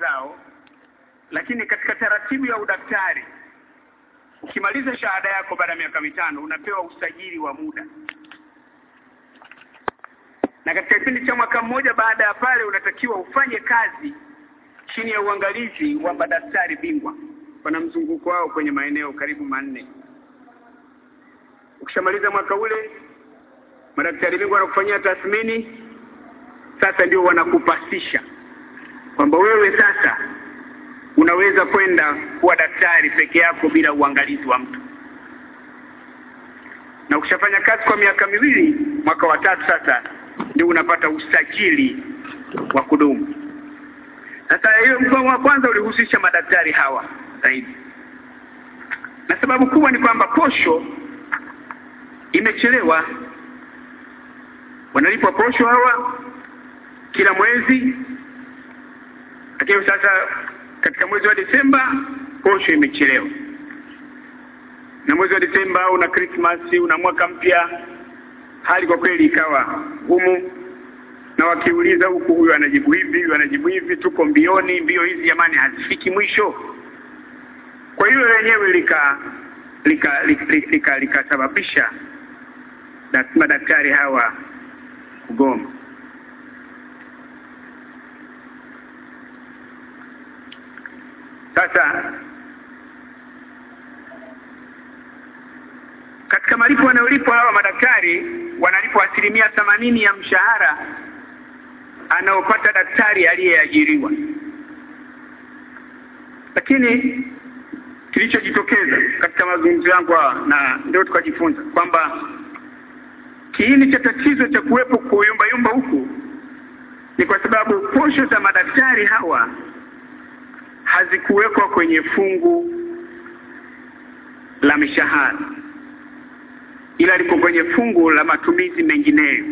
zao lakini katika taratibu ya udaktari ukimaliza shahada yako baada ya miaka mitano unapewa usajili wa muda. Na katika kipindi cha mwaka mmoja baada ya pale unatakiwa ufanye kazi chini ya uangalizi wa madaktari bingwa wana mzunguko wao kwenye maeneo karibu manne. Ukishamaliza mwaka ule madaktari bingwa wanakufanyia tathmini sasa ndio wanakupasisha kwamba wewe sasa unaweza kwenda kuwa daktari peke yako bila uangalizi wa mtu. Na ukishafanya kazi kwa miaka miwili mwaka wa tatu sasa ndio unapata usajili wa kudumu. Sasa hiyo mgomo wa kwanza ulihusisha madaktari hawa zaidi. Na sababu kubwa ni kwamba posho imechelewa. Wanalipwa posho hawa kila mwezi lakini sasa katika mwezi wa Desemba posho imechelewa. Na mwezi wa Desemba una Christmas una mwaka mpya hali kwa kweli ikawa ngumu. Na wakiuliza huku huyu anajibu hivi huyu anajibu hivi tuko mbioni mbio hizi jamani hazifiki mwisho. Kwa hiyo lenyewe lika likasababisha lika, lika, lika, lika madaktari hawa kugoma sasa katika malipo wanayolipwa hawa madaktari wanalipwa asilimia themanini ya mshahara anaopata daktari aliyeajiriwa. Lakini kilichojitokeza katika mazungumzo yangu na ndio tukajifunza kwamba kiini cha tatizo cha kuwepo kuyumbayumba huku ni kwa sababu posho za madaktari hawa hazikuwekwa kwenye fungu la mishahara ila liko kwenye fungu la matumizi mengineyo.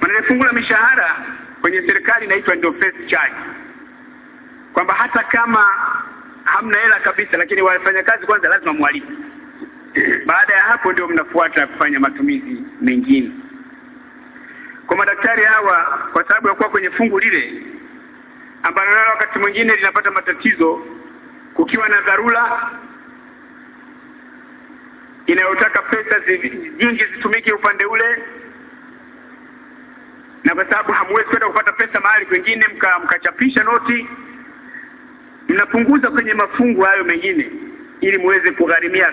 Maana fungu la mishahara kwenye serikali inaitwa ndio first charge. Kwamba hata kama hamna hela kabisa lakini wafanyakazi kwanza lazima mwalipe baada ya hapo ndio mnafuata kufanya matumizi mengine. Kwa madaktari hawa kwa sababu ya kuwa kwenye fungu lile ambalo nalo wakati mwingine linapata matatizo kukiwa na dharura inayotaka pesa nyingi zitumike upande ule na kwa sababu hamwezi kwenda kupata pesa mahali kwingine mkachapisha mka noti mnapunguza kwenye mafungu hayo mengine ili muweze kugharimia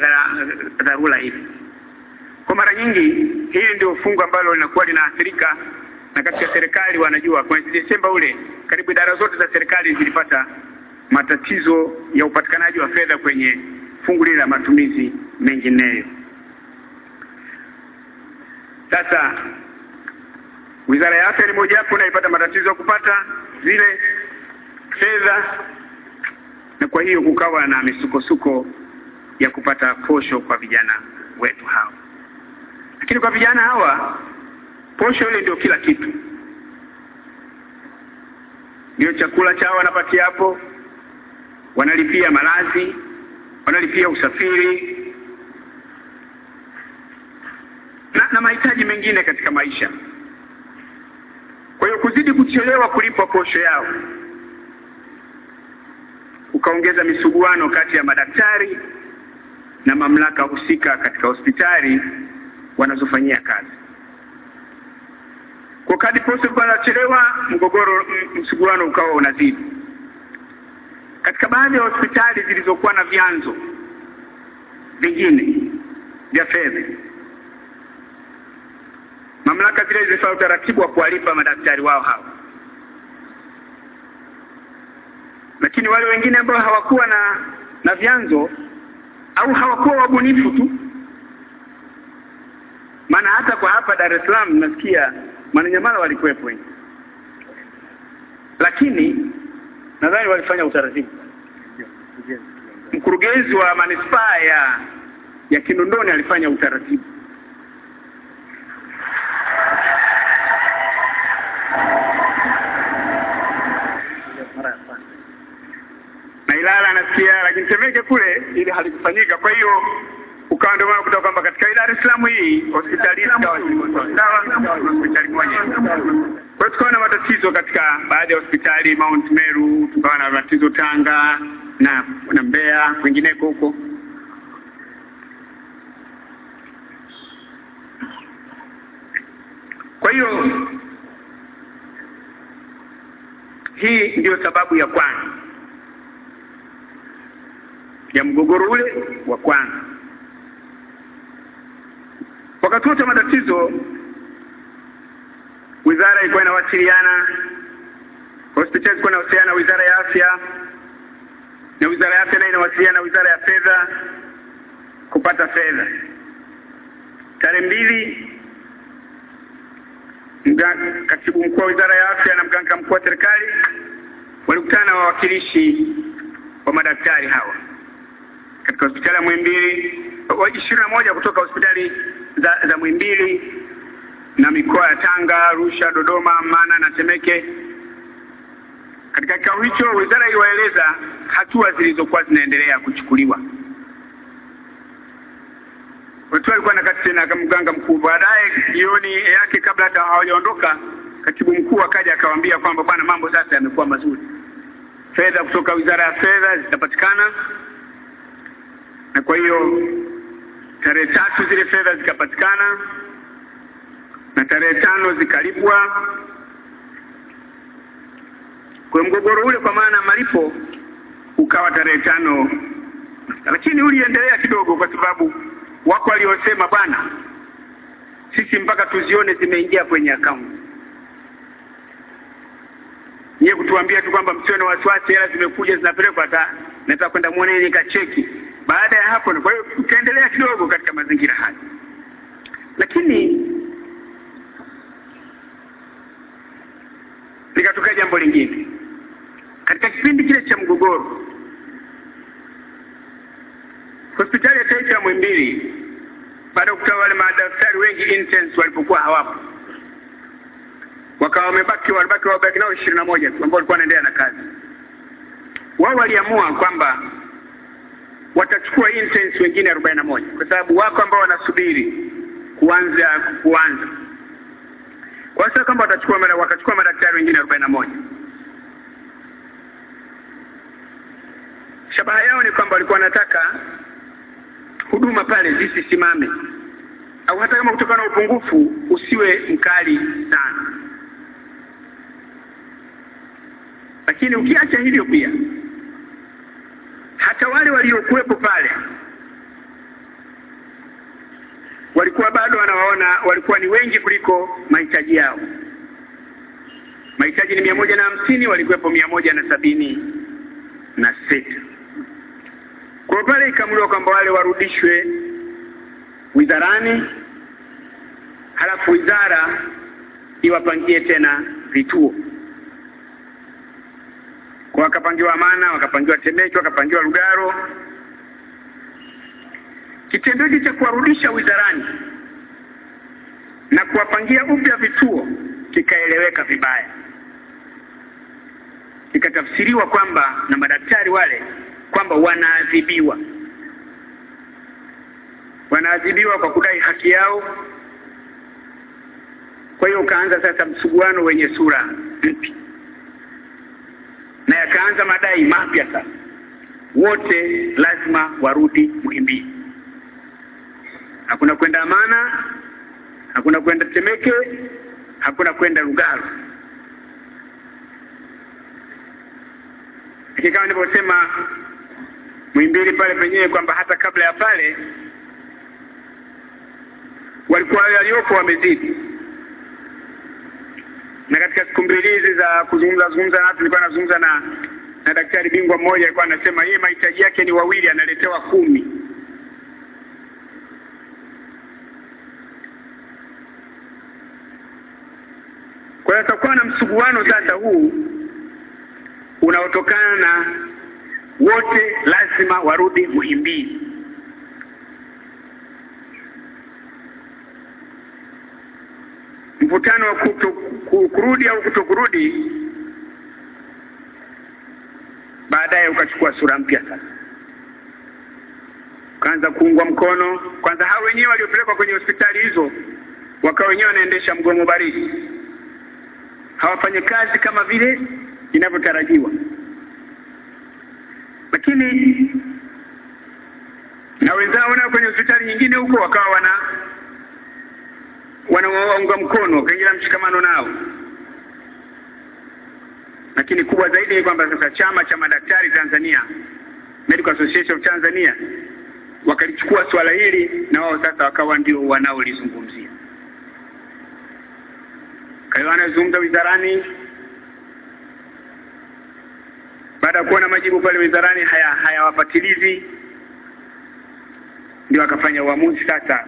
dharura hili kwa mara nyingi hili ndio fungu ambalo linakuwa linaathirika na katika serikali wanajua mwezi Desemba ule karibu idara zote za serikali zilipata matatizo ya upatikanaji wa fedha kwenye fungu lile la matumizi mengineyo. Sasa wizara ya afya ni moja mojawapo inaipata matatizo ya kupata zile fedha na kwa hiyo kukawa na misukosuko ya kupata posho kwa vijana wetu hawa lakini kwa vijana hawa posho ile ndio kila kitu. Ndio chakula chao wanapatia hapo. Wanalipia malazi wanalipia usafiri. Na, na mahitaji mengine katika maisha. Kwa hiyo kuzidi kuchelewa kulipa posho yao ukaongeza misuguano kati ya madaktari na mamlaka husika katika hospitali wanazofanyia kazi kwa kadi posho anachelewa, mgogoro msuguano ukawa unazidi. Katika baadhi ya hospitali zilizokuwa na vyanzo vingine vya fedha mamlaka zile zilifanya utaratibu wa kuwalipa madaktari wao hao. Lakini wale wengine ambao hawakuwa na na vyanzo au hawakuwa wabunifu tu maana hata kwa hapa Dar es Salaam nasikia Mwananyamala walikuwepo wengi. Lakini nadhani walifanya utaratibu. Mkurugenzi wa manispaa ya ya Kinondoni alifanya utaratibu. Na Ilala nasikia lakini Temeke kule ili halikufanyika. Kwa hiyo ukawa ndio maana kutoka kwamba katika Dar es Salaam hii hospitali sawa hospitali moja kwa hiyo tukawa na matatizo katika baadhi ya hospitali Mount Meru, tukawa na matatizo Tanga na na Mbeya kwingineko huko. Kwa hiyo hii ndiyo sababu ya kwanza ya mgogoro ule wa kwanza. Wakati wote matatizo, wizara ilikuwa inawasiliana, hospitali ilikuwa inawasiliana na wizara ya afya, na wizara ya afya nayo inawasiliana na wizara ya fedha kupata fedha. Tarehe mbili mganga, katibu mkuu wa wizara ya afya na mganga mkuu wa serikali walikutana na wawakilishi wa madaktari hawa. Katika hospitali ya Muhimbili, ishirini na moja kutoka hospitali za, za Mwimbili na mikoa ya Tanga, Arusha, Dodoma, Mana na Temeke. Katika kikao hicho, wizara iliwaeleza hatua zilizokuwa zinaendelea kuchukuliwa. Watu walikuwa na kati na mganga mkuu. Baadaye jioni yake, kabla hata hawajaondoka, katibu mkuu akaja akawaambia kwamba bwana, mambo sasa yamekuwa mazuri, fedha kutoka wizara ya fedha zitapatikana, na kwa hiyo tarehe tatu zile fedha zikapatikana na tarehe tano zikalipwa. Kwa mgogoro ule, kwa maana malipo ukawa tarehe tano, lakini uliendelea kidogo, kwa sababu wako waliosema bwana, sisi mpaka tuzione zimeingia kwenye akaunti. Nyie kutuambia tu kwamba msiwe na wasiwasi, hela zimekuja zinapelekwa, hata nataka kwenda muone nikacheki. Baada ya hapo, kwa hiyo tutaendelea kidogo katika mazingira haya, lakini likatokea jambo lingine katika kipindi kile cha mgogoro. Hospitali ya taifa ya Muhimbili baada kutoa wale madaktari wengi intense walipokuwa hawapo, wakawa wamebaki walibaki wabaki nao ishirini na moja tu ambao walikuwa wanaendelea na kazi. Wao waliamua kwamba watachukua interns wengine arobaini na moja kwa sababu wako ambao wanasubiri kuanza kuanza kwa sababu kama watachukua mara wakachukua madaktari wengine arobaini na moja. Shabaha yao ni kwamba walikuwa wanataka huduma pale zisisimame au hata kama kutokana na upungufu usiwe mkali sana. Lakini ukiacha hivyo, pia hata wale waliokuwepo pale walikuwa bado wanawaona walikuwa ni wengi kuliko mahitaji yao. Mahitaji ni mia moja na hamsini, walikuwepo mia moja na sabini na sita. Kwa pale ikamuliwa kwamba wale warudishwe wizarani, halafu wizara iwapangie tena vituo. Wakapangiwa Amana, wakapangiwa Temeke, wakapangiwa Lugaro. Kitendo hiki cha kuwarudisha wizarani na kuwapangia upya vituo kikaeleweka vibaya, kikatafsiriwa kwamba na madaktari wale kwamba wanaadhibiwa, wanaadhibiwa kwa kudai haki yao. Kwa hiyo ukaanza sasa msuguano wenye sura mpya, na yakaanza madai mapya sasa, wote lazima warudi Muhimbili. Hakuna kwenda Amana, hakuna kwenda Temeke, hakuna kwenda Lugalo. Lakini kama nilivyosema Muhimbili pale penyewe kwamba hata kabla ya pale walikuwa walioko wamezidi, na katika siku mbili hizi za kuzungumza zungumza na tulikuwa nazungumza na na daktari bingwa mmoja, alikuwa anasema yeye mahitaji yake ni wawili, analetewa kumi. Kwa hiyo atakuwa na msuguano sasa huu unaotokana na wote lazima warudi Muhimbili. Mvutano wa kuto, kurudi au kutokurudi baadaye ukachukua sura mpya sasa, kaanza kuungwa mkono. Kwanza hao wenyewe waliopelekwa kwenye hospitali hizo wakawa wenyewe wanaendesha mgomo baridi. Hawafanye kazi kama vile inavyotarajiwa. Lakini na wenzao nao kwenye hospitali nyingine huko wakawa wana wanawaunga mkono wakaingia mshikamano nao. Lakini kubwa zaidi ni kwamba sasa chama cha madaktari Tanzania Medical Association of Tanzania wakalichukua swala hili na wao sasa wakawa ndio wanaolizungumzia. Kwa anazungumza wizarani. Baada ya kuona majibu pale wizarani hayawapatilizi haya ndio akafanya uamuzi sasa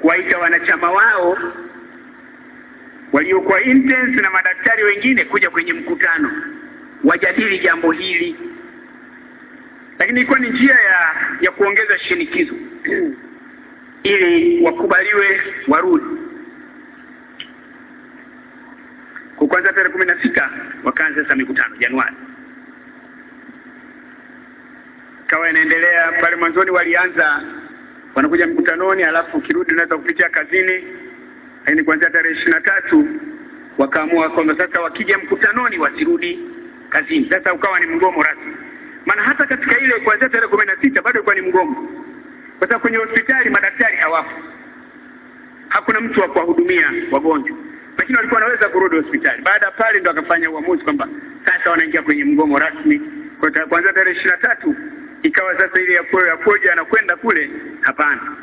kuwaita wanachama wao waliokuwa intense na madaktari wengine kuja kwenye mkutano wajadili jambo hili. Lakini ilikuwa ni njia ya ya kuongeza shinikizo ili wakubaliwe warudi. Kwa kwanza tarehe kumi na sita wakaanza sasa mikutano Januari. Kawa inaendelea pale mwanzoni walianza wanakuja mkutanoni alafu ukirudi unaweza kupitia kazini. Lakini kuanzia tarehe na tatu wakaamua kwamba sasa wakija mkutanoni wasirudi kazini. Sasa ukawa ni mgomo rasmi. Maana hata katika ile kuanzia tarehe kumi na sita bado ilikuwa ni mgomo. Kwa sababu kwenye hospitali madaktari hawapo. Hakuna mtu wa kuwahudumia wagonjwa. Lakini walikuwa wanaweza kurudi hospitali. Baada ya pale ndo akafanya uamuzi kwamba sasa wanaingia kwenye mgomo rasmi. Kwa kuanzia tarehe tatu ikawa sasa ile ya poja anakwenda kule? Hapana.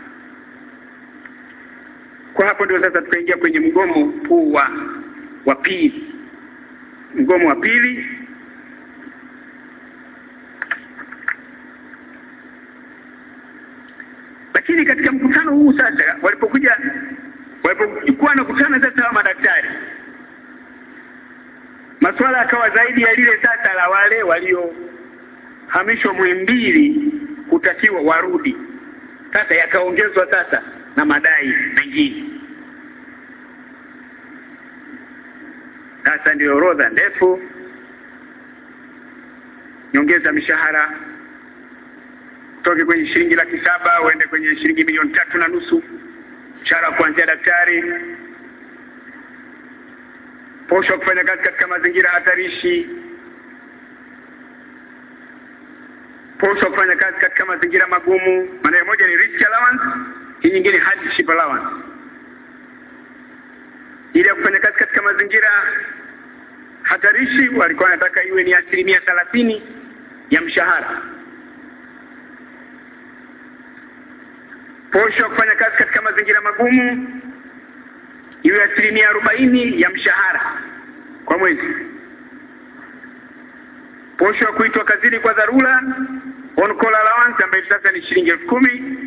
Kwa hapo ndio sasa tukaingia kwenye mgomo huu wa wa pili. Mgomo wa pili. Lakini katika mkutano huu sasa walipokuja walipokuwa nakutana sasa wa madaktari maswala akawa zaidi ya lile sasa la wale waliohamishwa Muhimbili kutakiwa warudi. Sasa yakaongezwa sasa na madai mengine. Sasa ndio orodha ndefu. Nyongeza mishahara. Toke kwenye shilingi laki saba uende kwenye shilingi milioni tatu na nusu. Mshahara kuanzia daktari. Posho kufanya kazi katika mazingira hatarishi wa kufanya kazi katika mazingira magumu. Maana moja ni risk allowance hii nyingine hardship allowance. Ili ya kufanya kazi katika mazingira hatarishi walikuwa wanataka iwe ni asilimia thelathini ya mshahara. Posho ya kufanya kazi katika mazingira magumu iwe asilimia arobaini ya mshahara kwa mwezi posho ya kuitwa kazini kwa dharura on call allowance ambayo sasa ni shilingi elfu kumi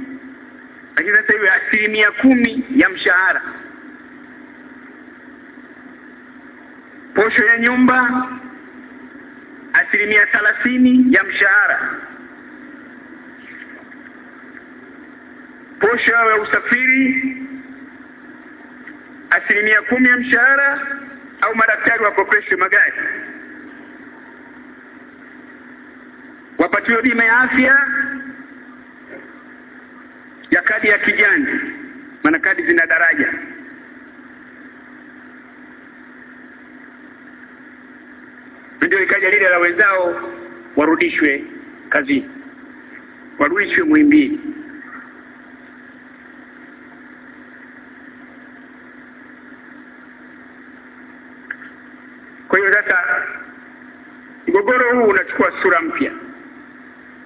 lakini sasa iwe asilimia kumi ya mshahara. Posho ya nyumba asilimia thalathini ya mshahara. Posho ya usafiri asilimia kumi ya mshahara au madaktari wakopeshwe magari wapatiwe bima ya afya ya kadi ya kijani maana kadi zina daraja. Ndio ikaja lile la wenzao warudishwe kazini warudishwe Muhimbili. Kwa hiyo sasa mgogoro huu unachukua sura mpya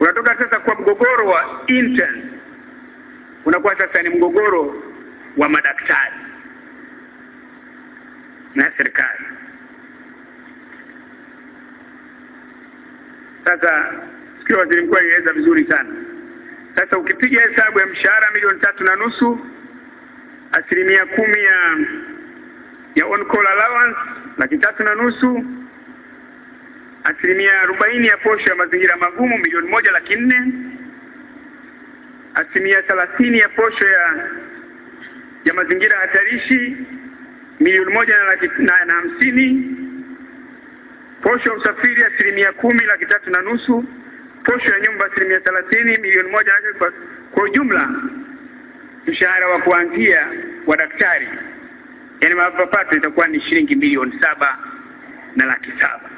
unatoka sasa kwa mgogoro wa intern. Unakuwa sasa ni mgogoro wa madaktari na serikali. Sasa sikio waziri mkuu alieleza vizuri sana. Sasa ukipiga hesabu ya mshahara milioni tatu na nusu asilimia kumi ya ya on call allowance laki tatu na nusu asilimia arobaini ya posho ya mazingira magumu milioni moja laki nne. Asilimia thelathini ya posho ya ya mazingira hatarishi milioni moja na laki na, na hamsini. Posho ya usafiri asilimia kumi laki tatu na nusu. Posho ya nyumba asilimia thelathini milioni moja kwa, kwa ujumla. Mshahara wa kuanzia wa daktari yaani mapato itakuwa ni shilingi milioni saba na laki saba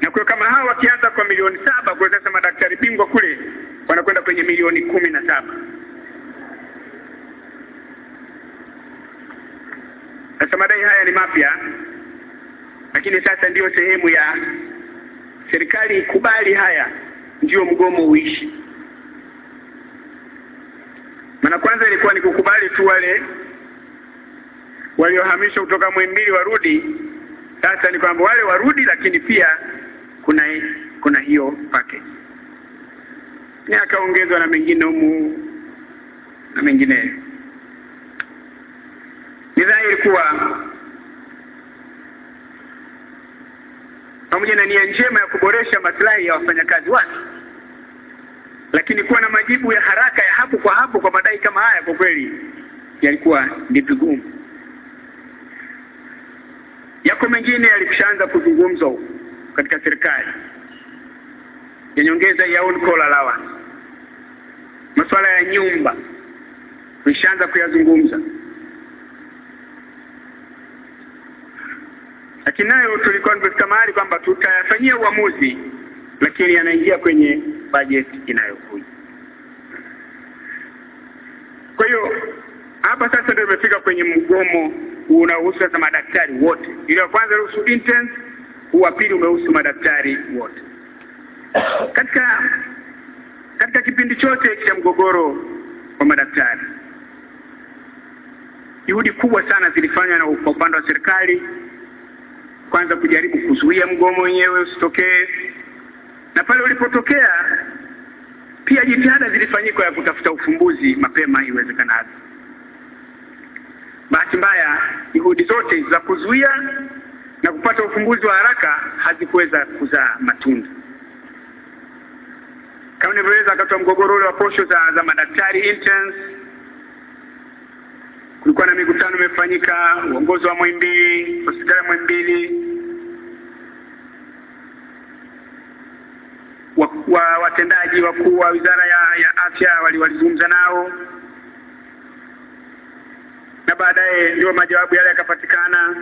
na kwa kama hawa wakianza kwa milioni saba kwa sasa madaktari bingwa kule wanakwenda kwenye milioni kumi na saba. Sasa madai haya ni mapya lakini sasa ndiyo sehemu ya serikali ikubali haya ndio mgomo uishi. Maana kwanza ilikuwa ni kukubali tu wale waliohamishwa kutoka Muhimbili warudi. Sasa ni kwamba wale warudi lakini pia kuna kuna hiyo package. Ni akaongezwa na mengine humu na mengineyo ni dhahiri kuwa pamoja na nia njema ya kuboresha maslahi ya wafanyakazi wake lakini kuwa na majibu ya haraka ya hapo kwa hapo kwa madai kama haya kwa kweli yalikuwa ni vigumu. Yako mengine yalikushaanza kuzungumzwa katika serikali. Ya nyongeza ya on masuala ya nyumba tulishaanza kuyazungumza. Lakini nayo tulikuwa tumefika mahali kwamba tutayafanyia uamuzi lakini yanaingia kwenye bajeti inayokuja. Kwa hiyo hapa sasa ndio imefika kwenye mgomo unaohusu sasa madaktari wote. Ile kwanza ruhusu interns huu wa pili umehusu madaktari wote. Katika katika kipindi chote cha mgogoro wa madaktari juhudi kubwa sana zilifanywa na kwa upande wa serikali kwanza kujaribu kuzuia mgomo wenyewe usitokee. Na pale ulipotokea pia jitihada zilifanyika ya kutafuta ufumbuzi mapema iwezekanavyo. Bahati mbaya juhudi zote za kuzuia na kupata ufumbuzi wa haraka hazikuweza kuzaa matunda. Kama nilivyoweza wakati wa mgogoro ule wa posho za, za madaktari interns kulikuwa na mikutano imefanyika uongozi wa Muhimbili hospitali ya Muhimbili wa, wa, watendaji wakuu wa wizara ya, ya afya walizungumza nao. Na baadaye ndio majawabu yale yakapatikana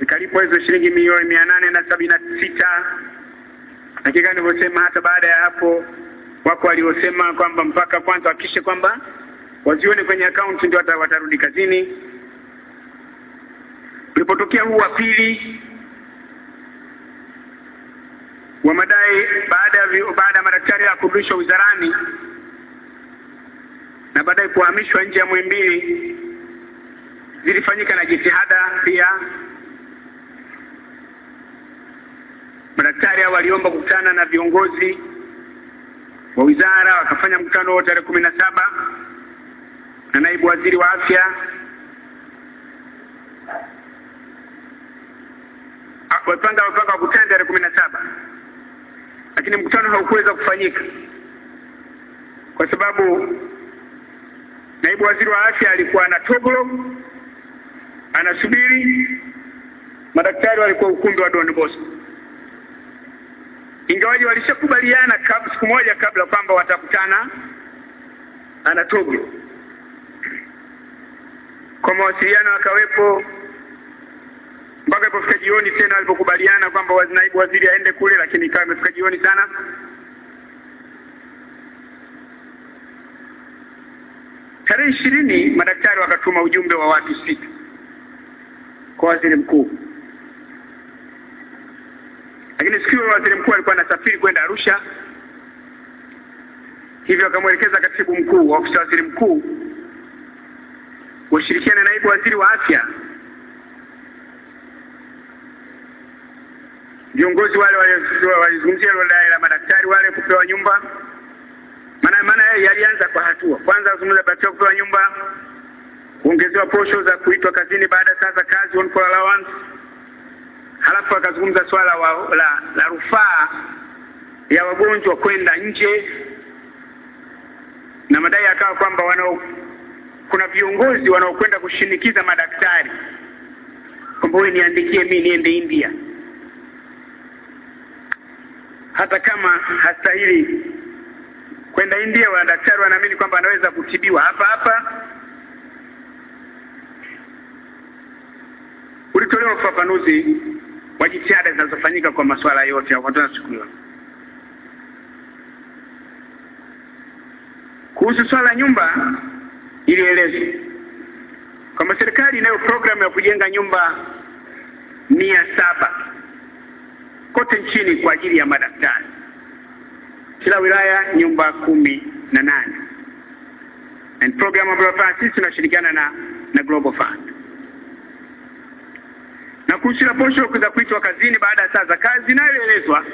zikalipwa hizo shilingi milioni mia nane na sabini na sita. Hakika nilivyosema hata baada ya hapo wako waliosema kwamba mpaka kwanza wakishe kwamba wazione kwenye akaunti ndio watarudi kazini. Ulipotokea huu wa pili wa madai baada ya baada ya madaktari ya kurudishwa wizarani na baadaye kuhamishwa nje ya Muhimbili zilifanyika na jitihada pia madaktari hao waliomba kukutana na viongozi wa wizara wakafanya mkutano huo tarehe kumi na saba na naibu waziri wa afya. Wapanga wapanga wakutana tarehe kumi na saba. Lakini mkutano haukuweza kufanyika kwa sababu naibu waziri wa afya alikuwa na toglo anasubiri. Madaktari walikuwa ukumbi wa Don Bosco ingawaji walishakubaliana siku moja kabla kwamba watakutana ana toglo kwa mawasiliano akawepo mpaka ilipofika jioni tena walipokubaliana kwamba naibu waziri aende kule lakini ikawa imefika jioni sana. Tarehe ishirini madaktari wakatuma ujumbe wa watu sita kwa waziri mkuu lakini siku hiyo waziri mkuu alikuwa anasafiri kwenda Arusha. Hivyo akamwelekeza katibu mkuu wa ofisi ya waziri mkuu washirikiane na naibu waziri wa afya. Viongozi wale walizungumzia wale la madaktari wale kupewa nyumba. Maana maana yalianza kwa hatua. Kwanza kuzungumza daktari kupewa nyumba kuongezewa posho za kuitwa kazini baada za kazi on call allowance halafu akazungumza swala wa, la, la rufaa ya wagonjwa kwenda nje na madai akawa kwamba wanao kuna viongozi wanaokwenda kushinikiza madaktari kwamba wewe niandikie mimi niende India hata kama hastahili kwenda India, wadaktari wanaamini kwamba anaweza kutibiwa hapa hapa. Ulitolewa ufafanuzi wa jitihada zinazofanyika kwa masuala yote ya watu hiyo. Kuhusu swala la nyumba, ilielezwa kwamba serikali inayo programu ya kujenga nyumba mia saba kote nchini kwa ajili ya madaktari, kila wilaya nyumba kumi na nane and program ambayo sisi tunashirikiana na na Global Fund. Na kuhusu posho za kuitwa kazini baada ya saa za kazi, inayoelezwa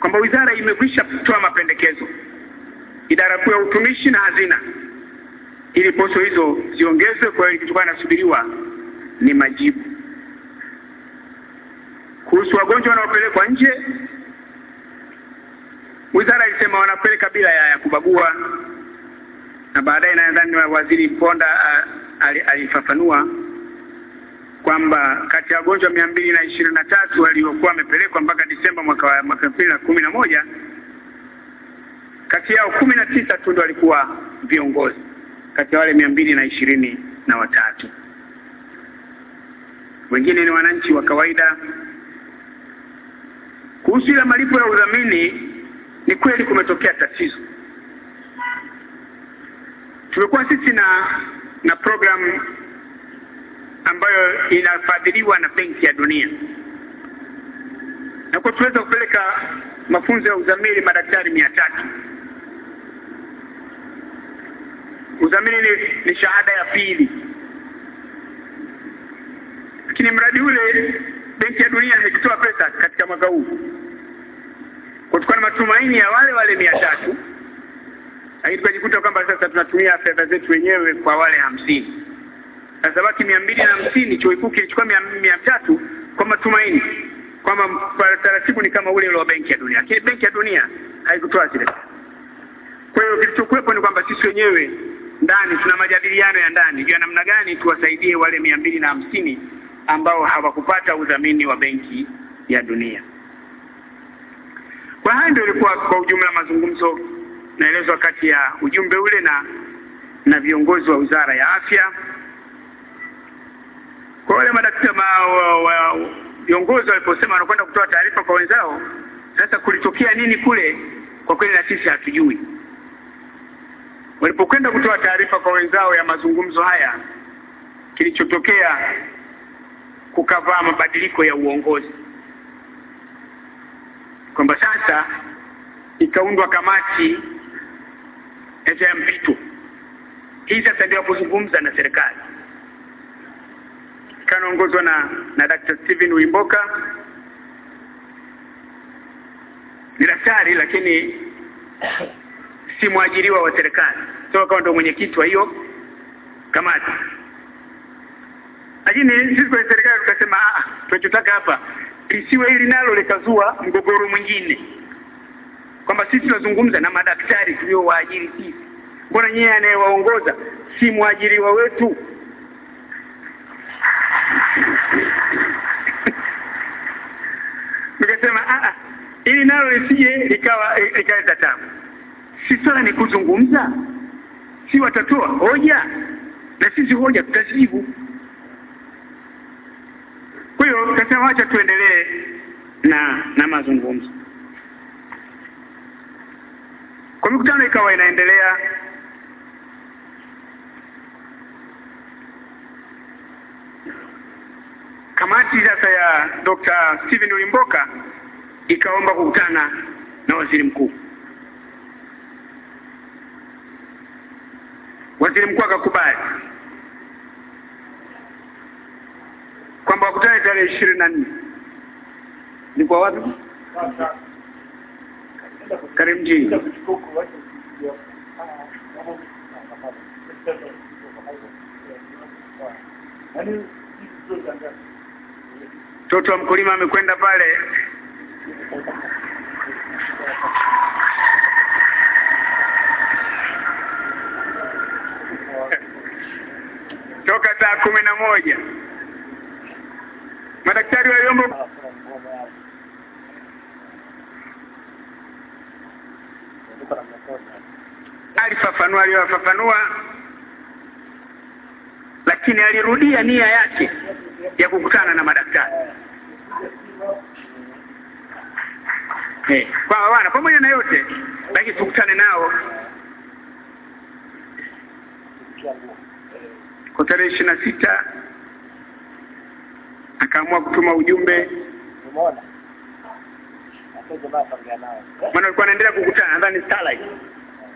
kwamba wizara imekwisha kutoa mapendekezo idara kuu ya utumishi na hazina ili posho hizo ziongezwe. Kwa hiyo kilichokuwa nasubiriwa ni majibu kuhusu wagonjwa wanaopelekwa nje. Wizara ilisema wanapeleka bila ya, ya kubagua, na baadaye nadhani waziri Mponda alifafanua kwamba kati ya wagonjwa mia mbili na ishirini na tatu waliokuwa wamepelekwa mpaka Disemba mwaka wa mwaka elfu mbili na kumi na moja kati yao kumi na tisa tu ndio walikuwa viongozi kati ya wale mia mbili na ishirini na watatu. Wengine ni wananchi wa kawaida. Kuhusu ile malipo ya udhamini, ni kweli kumetokea tatizo. Tumekuwa sisi na na programu ambayo inafadhiliwa na Benki ya Dunia, na kwa tuweza kupeleka mafunzo ya uzamili madaktari mia tatu. Uzamili ni, ni shahada ya pili, lakini mradi ule Benki ya Dunia haikutoa pesa katika mwaka huu kutokana na matumaini ya wale wale mia tatu, lakini tukajikuta kwamba sasa tunatumia fedha zetu wenyewe kwa wale hamsini. Sasa baki mia mbili na hamsini. Chuo kikuu kilichukua mia tatu kwa matumaini kwamba taratibu ni kama ule ule wa Benki ya Dunia, lakini Benki ya Dunia haikutoa zile. Kwa hiyo kilichokuwepo ni kwamba sisi wenyewe ndani tuna majadiliano ya ndani juu ya namna gani tuwasaidie wale mia mbili na hamsini ambao hawakupata udhamini wa Benki ya Dunia. Kwa hayo ndio ilikuwa kwa ujumla mazungumzo naelezwa kati ya ujumbe ule na na viongozi wa Wizara ya Afya. Kwa wale madaktari wa viongozi waliposema wanakwenda kutoa taarifa kwa wenzao, sasa kulitokea nini kule? Kwa kweli na sisi hatujui. Walipokwenda kutoa taarifa kwa wenzao ya mazungumzo haya, kilichotokea kukavaa mabadiliko ya uongozi, kwamba sasa ikaundwa kamati ya mpito. Hii sasa ndio kuzungumza na serikali, ikanaongozwa na na Dr. Steven Wimboka. Ni daktari lakini si mwajiriwa wa serikali, so kama ndio mwenyekiti wa hiyo kamati. Lakini sisi kwa serikali tukasema, ah, tunachotaka hapa lisiwe hili nalo likazua mgogoro mwingine, kwamba sisi tunazungumza na madaktari tuliowaajiri sisi, mbona nyie anayewaongoza si mwajiriwa wetu? Nikasema ah, ili nalo lisije likawa likaleta tabu. Si swala ni kuzungumza, si watatoa hoja na sisi hoja tutajibu Kwa hiyo tukasema wacha tuendelee na na mazungumzo. Kwa mikutano ikawa inaendelea, kamati sasa ya Dr. Steven Ulimboka ikaomba kukutana na waziri mkuu. Waziri mkuu akakubali kwamba wakutane tarehe ishirini na nne. Ni kwa wapi? Karimjee. Mtoto wa mkulima amekwenda pale. Toka saa kumi na moja. Madaktari wa vyombo alifafanua aliyofafanua, lakini alirudia nia yake ya kukutana na madaktari. Hey. kwa wana pamoja na yote lakini tukutane nao kwa tarehe ishirini na sita akaamua kutuma ujumbe, maana alikuwa anaendelea kukutana, nadhani Starlight.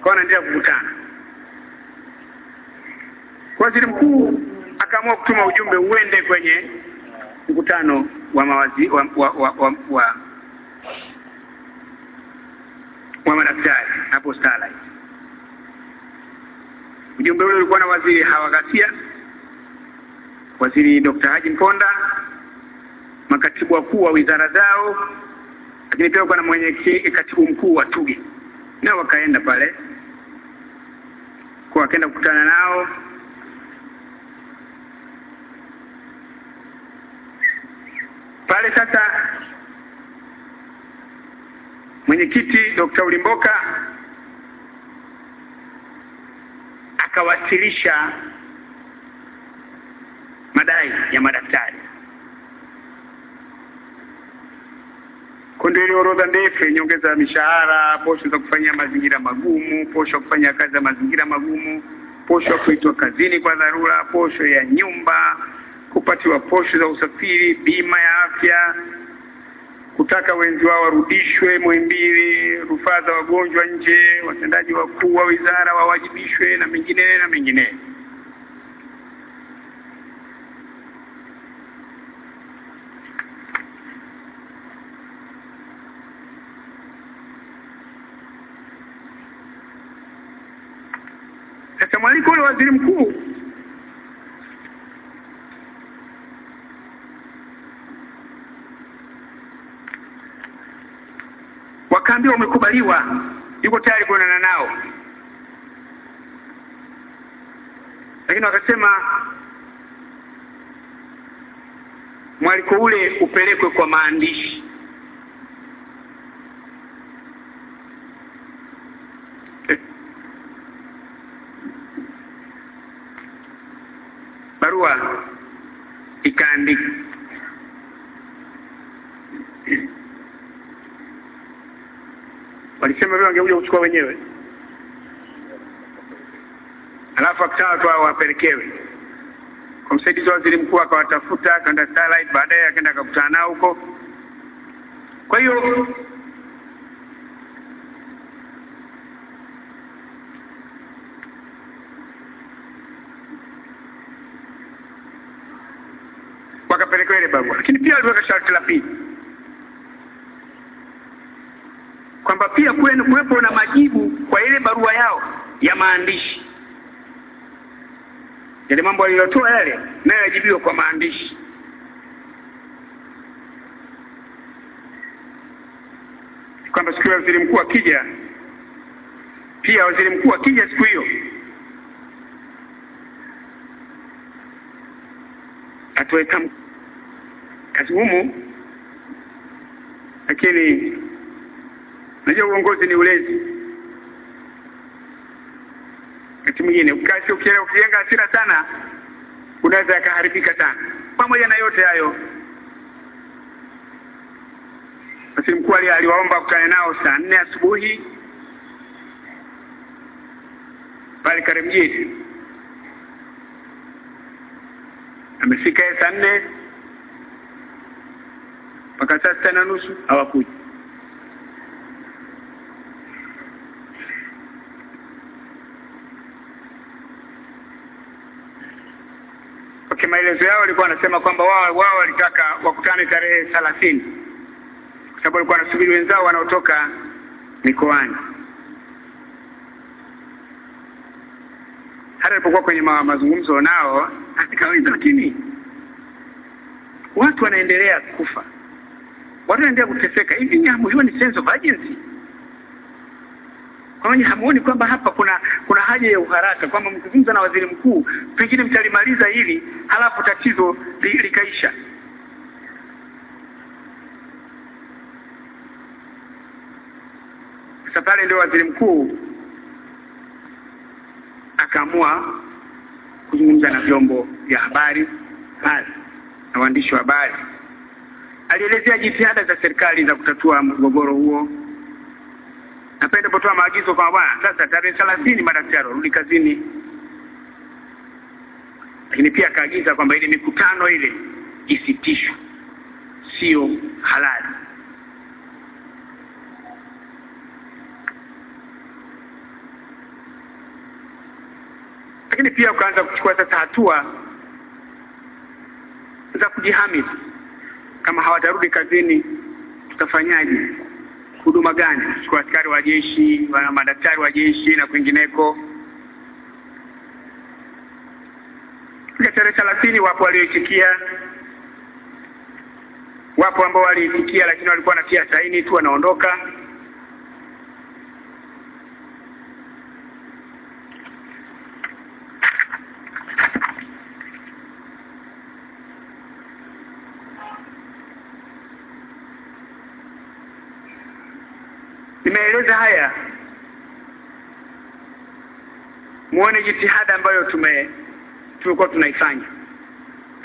Kwa anaendelea kukutana. Waziri mkuu akaamua kutuma ujumbe uende kwenye mkutano wa mawazi wa wa, wa, wa, wa, wa madaktari hapo Starlight. Ujumbe ule ulikuwa na waziri hawagasia waziri Dr. Haji Mponda, makatibu wakuu wa wizara zao, lakini pia kulikuwa na mwenye katibu mkuu wa TUGHE, nao wakaenda pale kwa wakaenda kukutana nao pale. Sasa mwenyekiti Dr. Ulimboka akawasilisha madai ya madaktari. Kundi orodha ndefu, nyongeza ya mishahara, posho za kufanyia mazingira magumu, posho ya kufanya kazi za mazingira magumu, posho ya kuitwa kazini kwa dharura, posho ya nyumba, kupatiwa posho za usafiri, bima ya afya, kutaka wenzi wao warudishwe Muhimbili, rufaa za wagonjwa nje, watendaji wakuu wa wizara wawajibishwe na mengine na mengine. Sasa mwaliko ule waziri mkuu wakaambiwa umekubaliwa, yuko tayari kuonana nao, lakini wakasema mwaliko ule upelekwe kwa maandishi. Barua ikaandikwa walisema vile wangekuja kuchukua wenyewe, alafu akitaka tu wapelekewe. Kwa msaidizi wa waziri mkuu, akawatafuta akaenda satellite baadaye akaenda akakutana nao huko. Kwa hiyo wakapelekewa ile barua, lakini pia aliweka sharti la pili kwamba pia kwenu kuwepo na majibu kwa ile barua yao ya maandishi, yale mambo aliyotoa yale nayo yajibiwe kwa maandishi. Kwamba siku ya waziri mkuu akija, pia waziri mkuu akija siku hiyo atoe. Kazi humu lakini Najua uongozi ni ulezi. Wakati mwingine ukasi ukijenga hasira sana, unaweza yakaharibika sana. Pamoja na yote hayo, basi mkuu aliwaomba kukae nao saa nne asubuhi pale Karimjee. Amefika saa nne mpaka saa sita na nusu hawakuja. Maelezo yao walikuwa wanasema kwamba wao wao walitaka wakutane tarehe thelathini kwa sababu walikuwa wanasubiri wenzao wanaotoka mikoani. Hata alipokuwa kwenye ma mazungumzo nao akaweza, lakini watu wanaendelea kufa, watu wanaendelea kuteseka. Hivi ni sense of urgency? Kwa hamuoni kwamba hapa kuna kuna haja ya uharaka, kwamba mkizungumza na waziri mkuu pengine mtalimaliza hili halafu tatizo likaisha. Sasa pale ndio waziri mkuu akaamua kuzungumza na vyombo vya habari pale na waandishi wa habari. Alielezea jitihada za serikali za kutatua mgogoro huo. Napenda kutoa maagizo kwa bwana, sasa tarehe thelathini madaktari rudi kazini, lakini pia akaagiza kwamba ile mikutano ile isitishwe, sio halali. Lakini pia ukaanza kuchukua sasa hatua za kujihami. Kama hawatarudi kazini, tutafanyaje? Huduma gani? kwa askari wa jeshi, madaktari wa jeshi na kwingineko. Tarehe thelathini, wapo walioitikia, wapo ambao waliitikia, lakini walikuwa wanatia saini tu wanaondoka. Nimeeleza haya. Muone jitihada ambayo tume tumekuwa tunaifanya.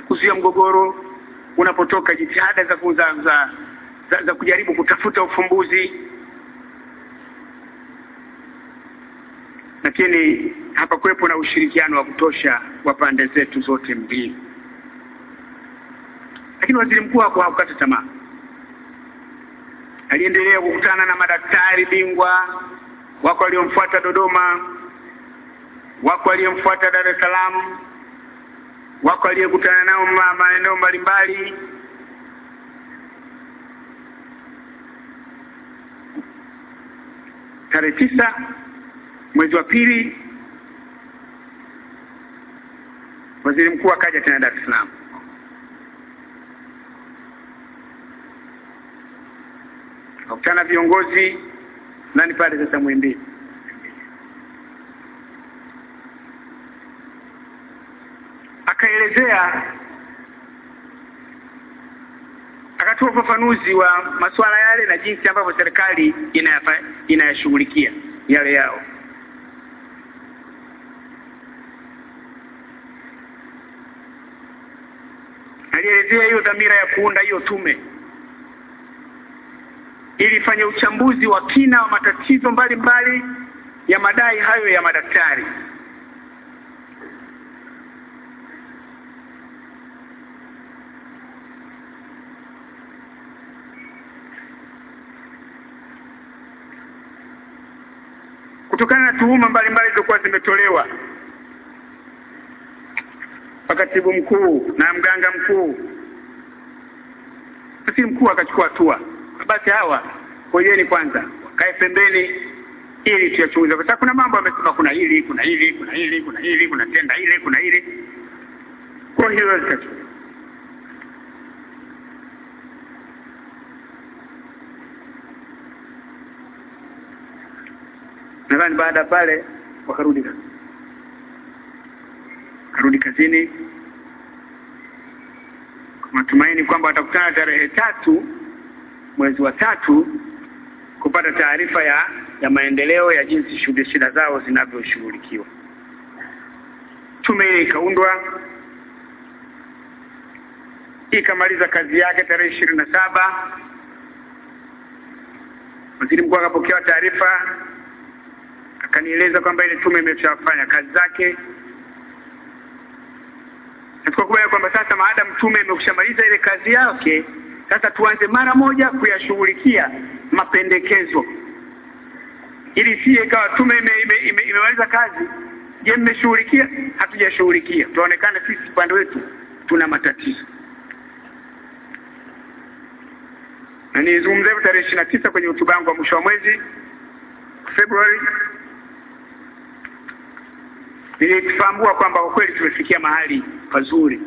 Kuzuia mgogoro unapotoka, jitihada za, za, za, za, za kujaribu kutafuta ufumbuzi, lakini hapakuwepo na ushirikiano wa kutosha wa pande zetu zote mbili. Lakini waziri mkuu hakukata tamaa aliendelea kukutana na madaktari bingwa. Wako waliomfuata Dodoma, wako waliomfuata Dar es Salaam, wako aliyekutana nao maeneo mbalimbali. Tarehe tisa mwezi wa pili, waziri mkuu akaja tena Dar es Salaam. Akutana viongozi nani pale sasa Muhimbili, akaelezea akatoa ufafanuzi wa masuala yale na jinsi ambavyo serikali inayashughulikia yale yao. Alielezea hiyo dhamira ya kuunda hiyo tume ili ifanye uchambuzi wa kina wa matatizo mbalimbali mbali ya madai hayo ya madaktari. Kutokana na tuhuma mbalimbali zilizokuwa zimetolewa kwa katibu mkuu na mganga mkuu, katibu mkuu akachukua hatua basi hawa kojeni kwanza kae pembeni ili tuyachunguze, kwa sababu kuna mambo amesema, kuna hili kuna hili kuna hili kuna hili kuna tenda ile kuna ile Kwa hiyo zikachukua nadhani baada pale wakarudi kazi, karudi kazini. Matumaini kwamba watakutana tarehe tatu mwezi wa tatu kupata taarifa ya ya maendeleo ya jinsi shughuli shida zao zinavyoshughulikiwa. Tume ile ikaundwa ikamaliza kazi yake tarehe saba. Waziri mkuu akapokea taarifa akanieleza kwamba ile tume imeshafanya kazi zake, tukakubali kwamba sasa maadamu tume imekushamaliza ile kazi yake sasa tuanze mara moja kuyashughulikia mapendekezo, ili siye ikawa tume imemaliza ime, ime, ime kazi. Je, mmeshughulikia? Hatujashughulikia, tuonekane sisi upande wetu tuna matatizo. Na nizungumze tarehe ishirini na tisa kwenye hotuba yangu wa mwisho wa mwezi Februari. nilifambua kwamba kwa kweli tumefikia mahali pazuri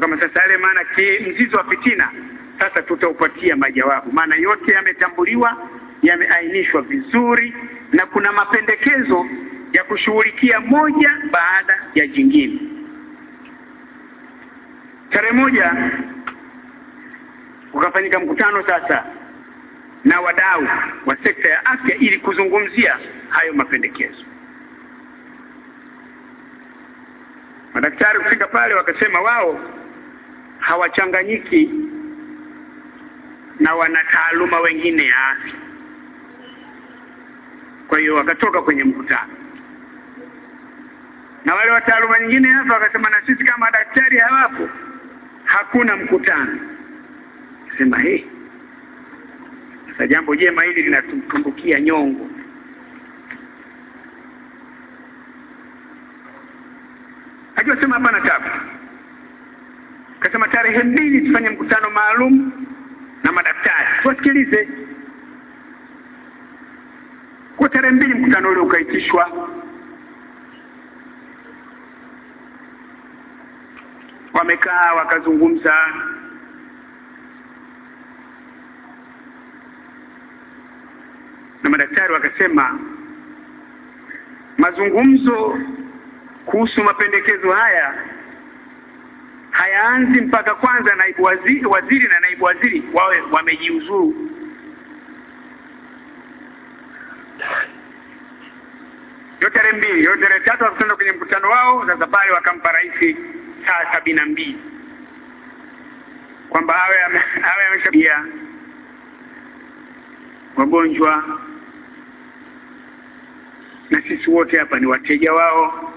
kama sasa yale maana mzizi wa fitina sasa tutaupatia majawabu, maana yote yametambuliwa, yameainishwa vizuri, na kuna mapendekezo ya kushughulikia moja baada ya jingine. Tarehe moja ukafanyika mkutano sasa na wadau wa sekta ya afya ili kuzungumzia hayo mapendekezo. Madaktari kufika pale wakasema wao hawachanganyiki na wanataaluma wengine ya afya. Kwa hiyo wakatoka kwenye mkutano, na wale wataaluma nyingine hapa wakasema, na sisi kama daktari hawapo, hakuna mkutano. Sema hey, sasa jambo jema hili linatumbukia nyongo. akiwasema sema hapana tabu. Kasema tarehe mbili tufanye mkutano maalum na madaktari. Tuwasikilize. Kwa tarehe mbili mkutano ule ukaitishwa, wamekaa wakazungumza, na madaktari wakasema mazungumzo kuhusu mapendekezo haya hayaanzi mpaka kwanza naibu waziri, waziri na naibu waziri wawe wamejiuzuru. Hiyo tarehe mbili, hiyo tarehe tatu wakutana kwenye mkutano wao. Sasa pale wakampa rais saa sabini na mbili kwamba awe awe ameshabia wagonjwa na sisi wote hapa ni wateja wao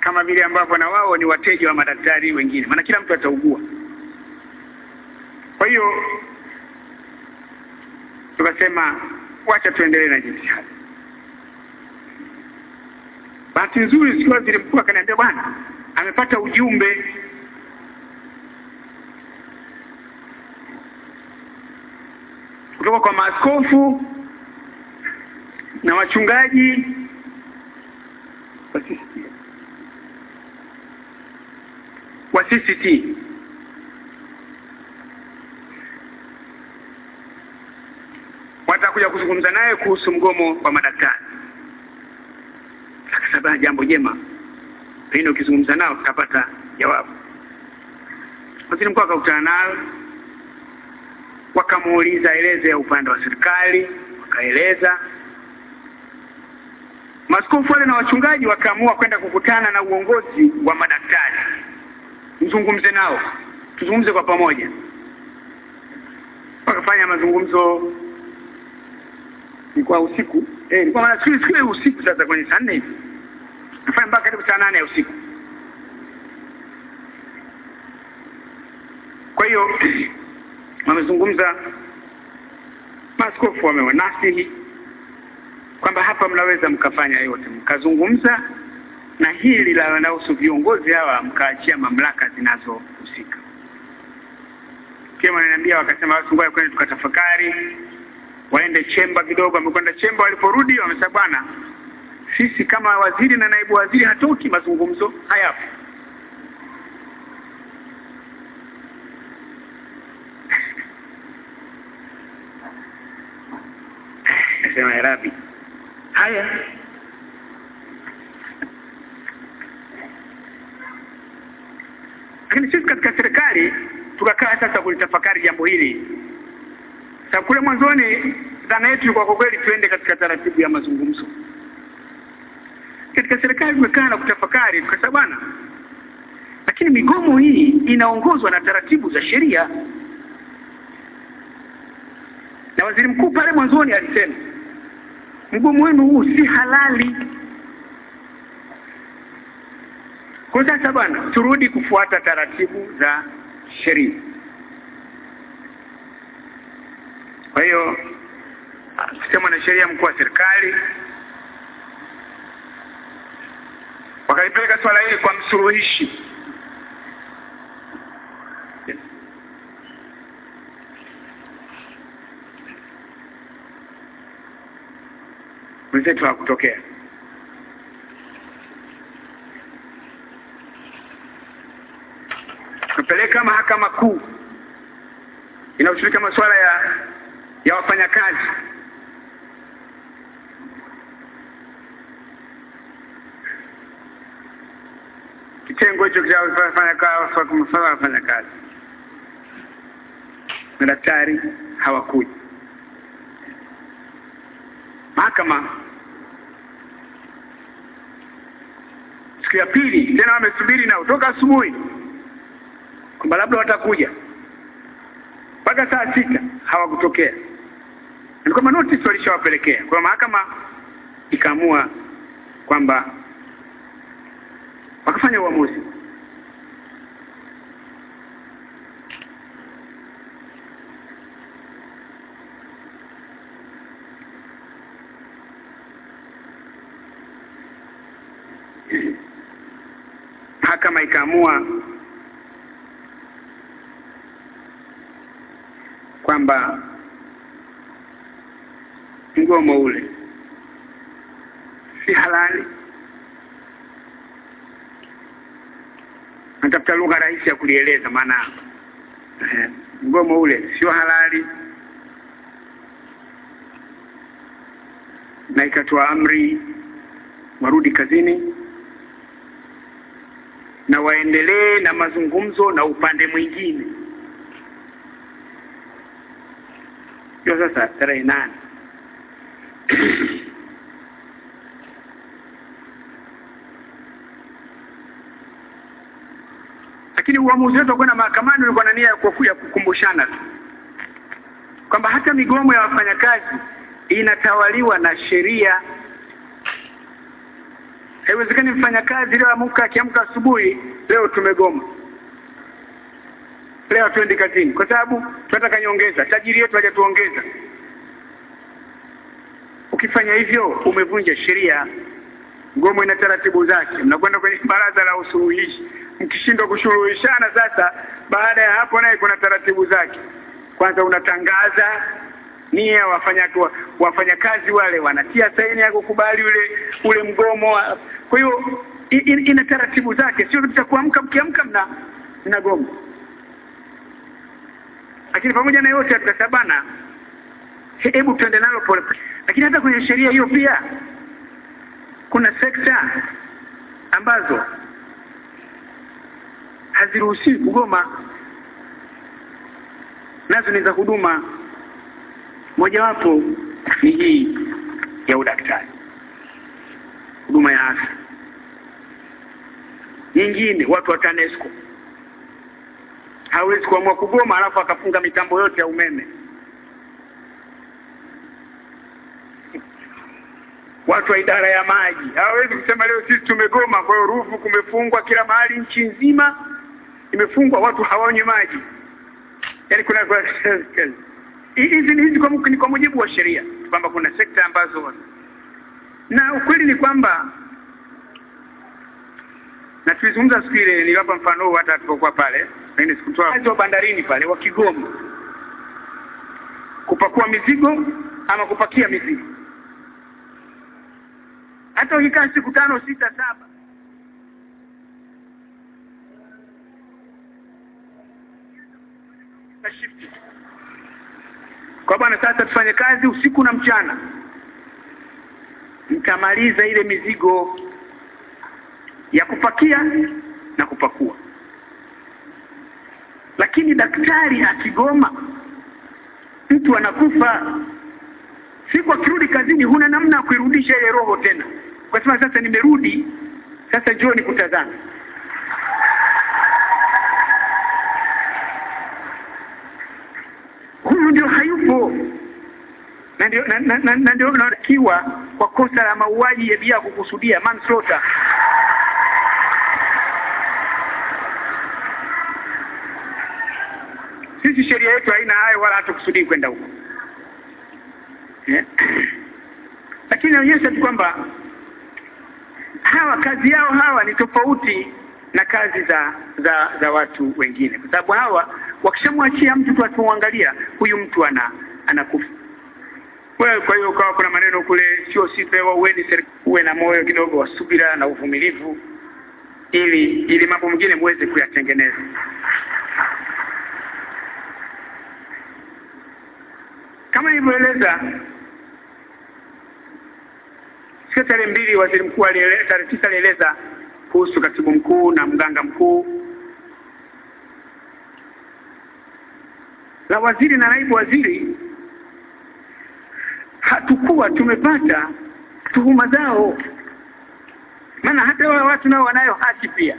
kama vile ambavyo na wao ni wateja wa madaktari wengine, maana kila mtu ataugua. Kwa hiyo tukasema wacha tuendelee na jitihada. Bahati nzuri, siku waziri mkuu akaniambia, bwana amepata ujumbe kutoka kwa maaskofu na wachungaji wa CCT watakuja kuzungumza naye kuhusu mgomo wa madaktari. akasaba jambo jema, pengine ukizungumza nao utapata jawabu. Waziri mkuu akakutana nayo wakamuuliza eleze ya upande wa serikali, wakaeleza. maskofu wale na wachungaji wakaamua kwenda kukutana na uongozi wa madaktari mzungumze nao, tuzungumze kwa pamoja. Wakafanya mazungumzo, ilikuwa usiku eh, ilikuwa maana siku siku usiku. Sasa kwenye saa hivi nafanya mpaka karibu saa nane ya usiku. Kwa hiyo wamezungumza, maskofu wamewanasihi kwamba hapa mnaweza mkafanya yote, mkazungumza na hili la wanahusu viongozi hawa mkaachia mamlaka zinazohusika. kema ananiambia wakasema, basi ngoja kwenda tukatafakari, waende chemba kidogo. Wamekwenda chemba, waliporudi wamesema, bwana, sisi kama waziri na naibu waziri hatoki, mazungumzo hayapo. Nasema ya Rabbi, haya lakini sisi katika serikali tukakaa sasa kulitafakari jambo hili. Sababu kule mwanzoni dhana yetu kwa kweli tuende katika taratibu ya mazungumzo. Katika serikali tumekaa na kutafakari, tukasabana lakini migomo hii inaongozwa na taratibu za sheria, na waziri mkuu pale mwanzoni alisema mgomo wenu huu si halali. Kwa sasa bwana, turudi kufuata taratibu za sheria. Kwa hiyo kusema na sheria mkuu wa serikali wakalipeleka swala hili kwa msuluhishi wenzetu hawakutokea. Tupeleka mahakama kuu inayoshughulika masuala ya ya wafanyakazi. Kitengo hicho cha wafanyakazi, madaktari hawakuja. Mahakama siku ya pili tena wamesubiri nao toka asubuhi kwamba labda watakuja. Mpaka saa sita hawakutokea. Ni kwamba notice walishawapelekea. Kwa mahakama ikaamua kwamba wakafanya uamuzi. Mahakama ikaamua kwamba mgomo ule si halali. Natafuta lugha rahisi ya kulieleza maana eh, ule sio halali. Na ikatoa amri warudi kazini na waendelee na mazungumzo na upande mwingine hiyo sasa tarehe nane lakini uamuzi wetu kwenda mahakamani ulikuwa na nia ya kukumbushana tu. Kwamba hata migomo ya wafanyakazi inatawaliwa na sheria. Haiwezekani mfanyakazi leo amuka akiamka asubuhi leo tumegoma leo hatuendi kazini. Kwa sababu tunataka nyongeza. Tajiri yetu hajatuongeza. Ukifanya hivyo umevunja sheria. Mgomo ina taratibu zake. Mnakwenda kwenye baraza la usuluhishi. Mkishindwa kushuruhishana, sasa baada ya hapo naye kuna taratibu zake. Kwanza unatangaza nia wafanya wafanyakazi wale wanatia saini ya kukubali ule ule mgomo kwa hiyo ina taratibu zake. Sio cha kuamka mkiamka mna mnagoma lakini pamoja na yote tukasabana hebu tuende nalo pole lakini hata kwenye sheria hiyo pia kuna sekta ambazo haziruhusiwi kugoma nazo ni za huduma. Mojawapo ni hii ya udaktari huduma ya afya. Nyingine watu wa TANESCO hawezi kuamua kugoma alafu akafunga mitambo yote ya umeme. Watu wa idara ya maji hawawezi kusema leo sisi tumegoma kwa hiyo rufu kumefungwa kila mahali nchi nzima imefungwa watu hawanywi maji. Yaani kuna hizi ni hizi ni kwa mujibu wa sheria kwamba kuna sekta ambazo na ukweli ni kwamba na tulizungumza siku ile niliwapa mfano huu hata tulipokuwa pale wa bandarini pale wa Kigoma. Kupakua mizigo ama kupakia mizigo. Hata ukikaa siku tano sita saba. Shift. Kwa bwana sasa tufanye kazi usiku na mchana. Mtamaliza ile mizigo ya kupakia na kupakua lakini daktari akigoma mtu anakufa. Siku akirudi kazini huna namna ya kuirudisha ile roho tena. Sababu sasa nimerudi. Sasa njoo nikutazame. Huyu ndio hayupo. Na ndio na, na, na, na ndio na, kwa kosa la mauaji ya bia kukusudia manslaughter sheria yetu haina hayo wala hatukusudii kwenda huko. Yeah. lakini inaonyesha tu kwamba hawa kazi yao hawa ni tofauti na kazi za za za watu wengine. Kwa sababu hawa wakishamwachia mtu tu akimwangalia huyu mtu ana anakufa. Wewe kwa hiyo ukawa kuna maneno kule sio sipewa uweni uwe na moyo kidogo wa subira na uvumilivu ili ili mambo mengine muweze kuyatengeneza kama nilivyoeleza siku tarehe mbili waziri mkuu alieleza tarehe tisa alieleza kuhusu katibu mkuu na mganga mkuu. La waziri na naibu waziri hatukuwa tumepata tuhuma zao. Maana hata wale watu nao wanayo haki pia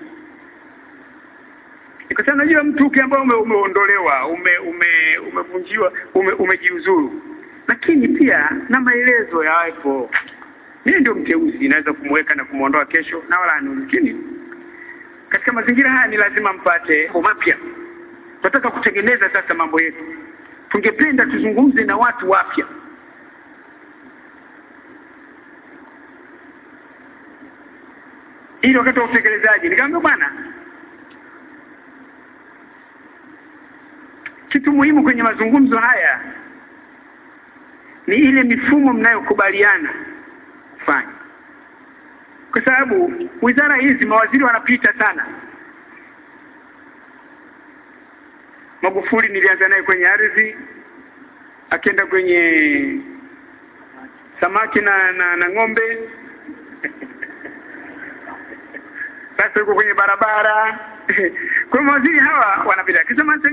kwa najua mtu uki ambao ume, umeondolewa ume ume umevunjiwa ume, umejiuzuru. Lakini pia na maelezo ya hapo. mimi ndio mteuzi naweza kumweka na kumwondoa kesho na wala anulikini. katika mazingira haya ni lazima mpate mapya tunataka kutengeneza sasa mambo yetu. Tungependa tuzungumze na watu wapya. Ili wakati wa utekelezaji. Nikamwambia bwana kitu muhimu kwenye mazungumzo haya ni ile mifumo mnayokubaliana kufanya. Kwa sababu wizara hizi mawaziri wanapita sana. Magufuli nilianza naye kwenye ardhi akienda kwenye samaki na na, na ng'ombe. Sasa yuko kwenye barabara. Kwa mawaziri hawa wanapita. Kisema sasa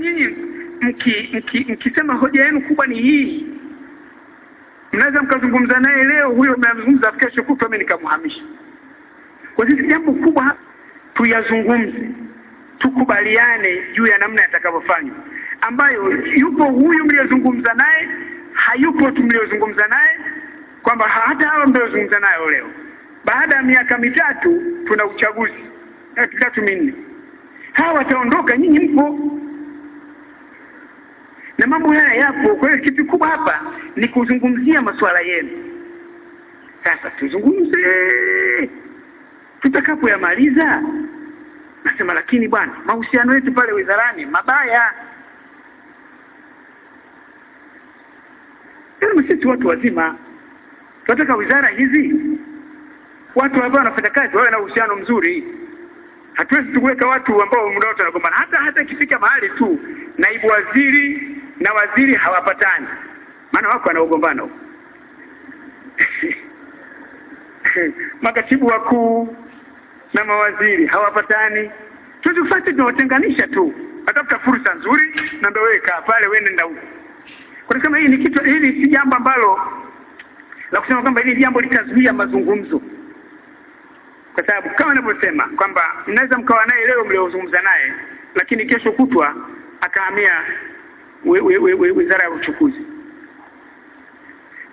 nyinyi mki, mki, mkisema hoja yenu kubwa ni hii. Mnaweza mkazungumza naye leo huyo mnazungumza kesho kutwa mimi nikamhamisha. Kwa sisi jambo kubwa tuyazungumze tukubaliane juu ya namna yatakavyofanywa. Ambayo yupo huyu mliyozungumza naye hayupo tu mliyozungumza naye kwamba hata hawa mliozungumza nayo leo. Baada ya miaka mitatu tuna uchaguzi miaka tatu minne. Hawa wataondoka nyinyi mpo na mambo haya yapo. Kwa hiyo kitu kubwa hapa ni kuzungumzia masuala yenu. Sasa tuzungumze. Tutakapoyamaliza nasema lakini bwana mahusiano yetu pale wizarani mabaya. Yaani sisi watu wazima tunataka wizara hizi watu ambao wanafanya kazi wawe na uhusiano mzuri. Hatuwezi tukuweka watu ambao muda wote wanagombana. Hata hata ikifika mahali tu naibu waziri na waziri hawapatani. Maana wako wanaogombana huko makatibu wakuu na mawaziri hawapatani. Tuzifate tunawatenganisha tu. Atafuta fursa nzuri na ndio wewe kaa pale wewe nenda huko. Kwa kama hii ni kitu hili si jambo ambalo la kusema kwamba hili jambo litazuia mazungumzo. Kwa sababu kama ninavyosema kwamba mnaweza mkawa naye leo mliozungumza naye lakini kesho kutwa akahamia wizara ya uchukuzi.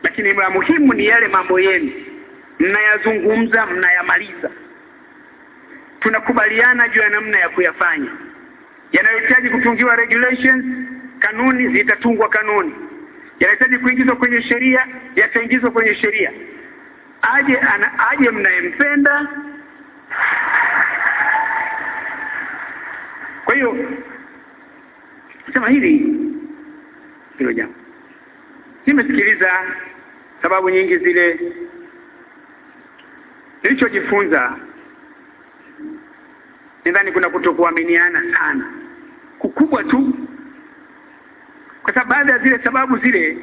Lakini la muhimu ni yale mambo yenu. Mnayazungumza mnayamaliza. Tunakubaliana juu ya namna ya kuyafanya. Yanayohitaji kutungiwa regulations kanuni zitatungwa kanuni. Yanahitaji kuingizwa kwenye sheria yataingizwa kwenye sheria. Aje ana, aje mnayempenda. Kwa hiyo sema hili hilo jambo. Nimesikiliza sababu nyingi zile nilichojifunza. Nadhani kuna kutokuaminiana sana. Kukubwa tu. Kwa sababu baadhi ya zile sababu zile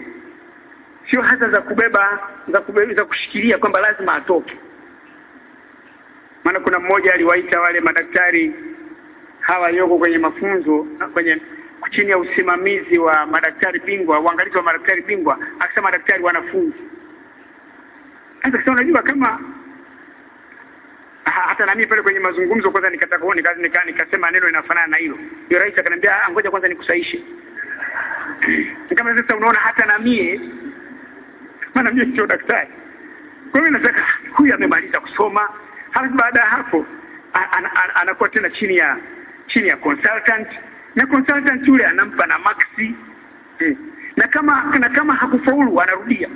sio hasa za kubeba za kubeba za kushikilia kwamba lazima atoke. Maana kuna mmoja aliwaita wale madaktari hawa yoko kwenye mafunzo kwenye chini ya usimamizi wa madaktari bingwa uangalizi wa madaktari bingwa akisema madaktari wanafunzi sasa kisema unajua kama hata na mimi pale kwenye mazungumzo kwanza nikataka kuona kazi nika, nikasema neno inafanana na hilo. Yule rais akaniambia ngoja kwanza nikusaishe. Kama sasa unaona hata na mie maana mie sio daktari. Kwa hiyo nataka huyu amemaliza kusoma halafu baada ya hapo anakuwa tena chini ya chini ya consultant na consultant yule anampa na maxi eh. na kama na kama hakufaulu anarudia.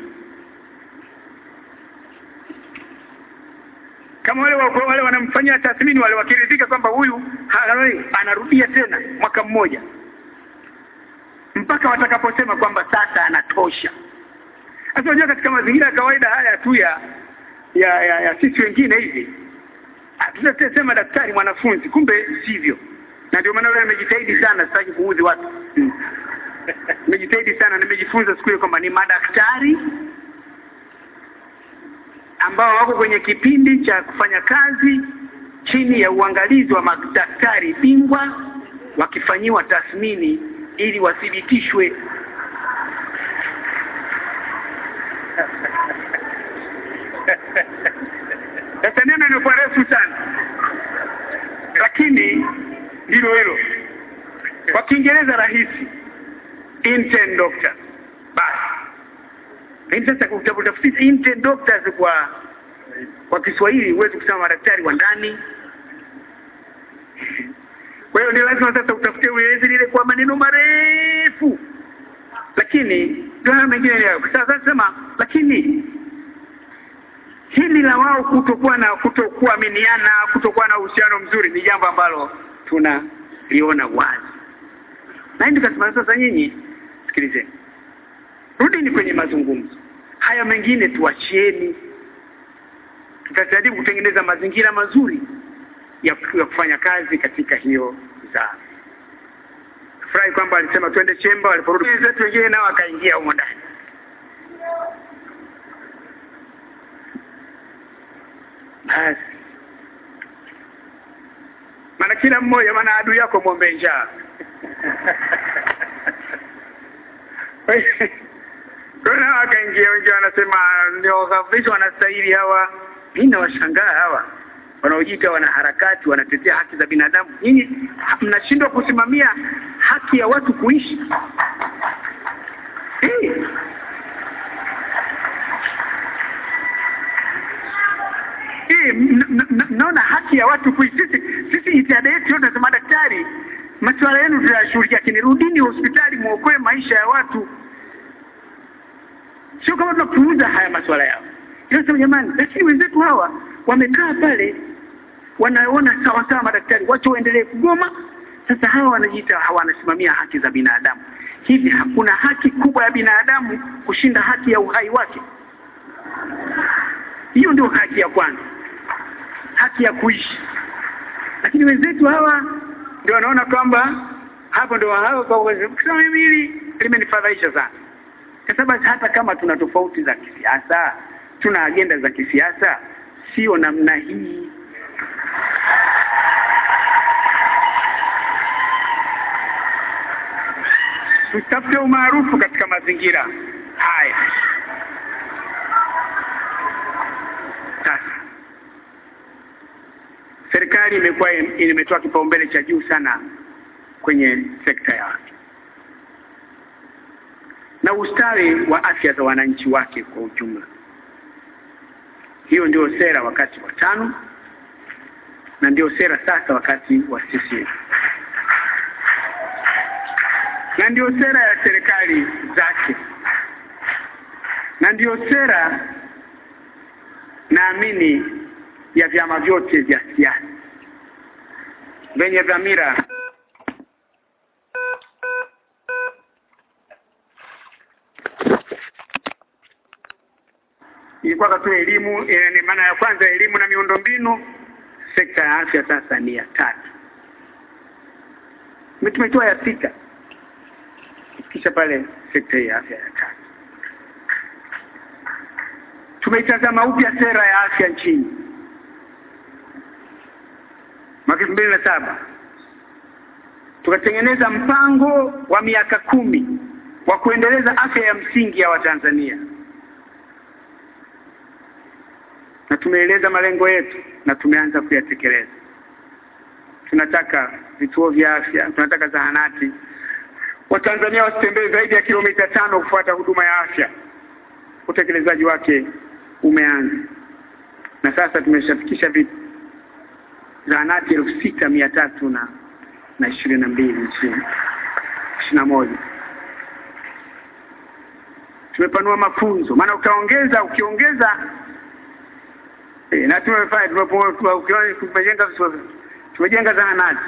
Kama wale wale wanamfanyia tathmini wale wakiridhika kwamba huyu anarudia tena mwaka mmoja. Mpaka watakaposema kwamba sasa anatosha. Sasa unajua katika mazingira ya kawaida haya tu ya ya, ya, ya sisi wengine hivi tutasema daktari mwanafunzi kumbe sivyo na ndio maana wewe amejitahidi sana sitaki kuudhi watu. Nimejitahidi sana nimejifunza siku hiyo kwamba ni madaktari ambao wako kwenye kipindi cha kufanya kazi chini ya uangalizi wa madaktari bingwa wakifanyiwa tathmini ili wathibitishwe. Sasa neno lilikuwa refu sana. Lakini ndilo hilo. Kwa kiingereza rahisi. Intern doctor. Basi. Sasa intern doctors kwa kwa Kiswahili huwezi kusema madaktari wa ndani. Kwa hiyo ni lazima sasa utafute ueleze lile kwa maneno marefu. Lakini gharama mengine leo sasa sema lakini hili la wao kutokuwa na kutokuaminiana kutokuwa na uhusiano mzuri ni jambo ambalo tunaliona wazi. Na ndio kasema sasa nyinyi sikilizeni. Rudini kwenye mazungumzo. Haya mengine tuachieni. Tutajaribu kutengeneza mazingira mazuri ya, ya kufanya kazi katika hiyo wizara furahi kwamba alisema twende chemba. Waliporudi wenzetu wengine nao akaingia humo ndani. Basi maana kila mmoja maana adui yako mwombe njaa. Kuna wakaingia wengi wanasema ndio kabisa wanastahili hawa. Mimi nawashangaa hawa. Wanaojiita wanaharakati wanatetea haki za binadamu. Nyinyi mnashindwa kusimamia haki ya watu kuishi. Hey. Hey, mnaona haki ya watu kuishi sisi sisi jitihada yetu yote za madaktari, masuala yenu tunayashughulikia, lakini rudini hospitali muokoe maisha ya watu sio kama tunapuuza haya masuala yao Nasema jamani, lakini wenzetu hawa wamekaa pale wanaona sawa sawa madaktari wacho waendelee kugoma. Sasa hawa wanajiita wanasimamia haki za binadamu. Hivi hakuna haki kubwa ya binadamu kushinda haki ya uhai wake? Hiyo ndio haki ya kwanza, haki ya kuishi. Lakini wenzetu hawa ndio wanaona kwamba hapo ndio hao kwa kusema mimi limenifadhaisha sana, kwa sababu hata kama tuna tofauti za kisiasa tuna agenda za kisiasa sio namna hii. Tutafute umaarufu katika mazingira haya sasa serikali imekuwa imetoa kipaumbele cha juu sana kwenye sekta ya afya. Na ustawi wa afya za wananchi wake kwa ujumla. Hiyo ndio sera wakati wa tano na ndio sera sasa wakati wa CCM na ndio sera ya serikali zake. Na ndio sera naamini ya vyama vyote vya siasa. Venye dhamira ilikuwa tu elimu ni maana ya kwanza elimu na miundombinu. Sekta ya afya sasa ni ya tatu. Tumetoa ya sita. Kisha pale sekta ya afya ya tatu. Tumeitazama upya sera ya afya nchini mwaka saba tukatengeneza mpango wa miaka kumi wa kuendeleza afya ya msingi ya Watanzania na tumeeleza malengo yetu na tumeanza kuyatekeleza. Tunataka vituo vya afya, tunataka zahanati. Watanzania wasitembee zaidi ya kilomita tano kufuata huduma ya afya. Utekelezaji wake umeanza na sasa tumeshafikisha zahanati elfu sita mia tatu na na ishirini na mbili nchini ishirini na moja tumepanua mafunzo, maana ukaongeza ukiongeza E, na tumefanya tumejenga tumejenga zahanati,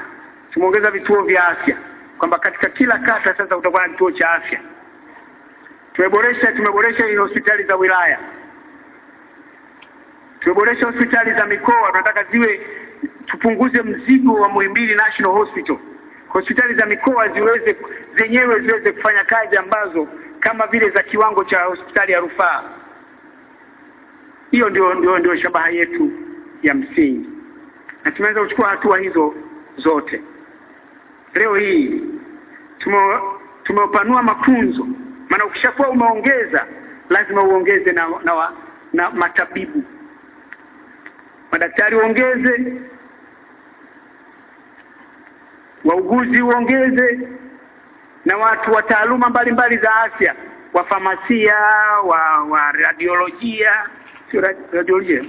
tumeongeza vituo vya afya, kwamba katika kila kata sasa utakuwa na kituo cha afya. Tumeboresha tumeboresha hospitali za wilaya, tumeboresha hospitali za mikoa. Tunataka ziwe tupunguze mzigo wa Muhimbili National Hospital, hospitali za mikoa ziweze zenyewe ziweze kufanya kazi ambazo kama vile za kiwango cha hospitali ya rufaa. Hiyo ndio ndio ndio shabaha yetu ya msingi. Na tumeweza kuchukua hatua hizo zote. Leo hii tumepanua mafunzo. Maana ukishakuwa umeongeza lazima uongeze na, na, na matabibu. Madaktari uongeze wauguzi uongeze na watu wa taaluma mbalimbali za afya wa famasia wa wa radiolojia sio radiolojia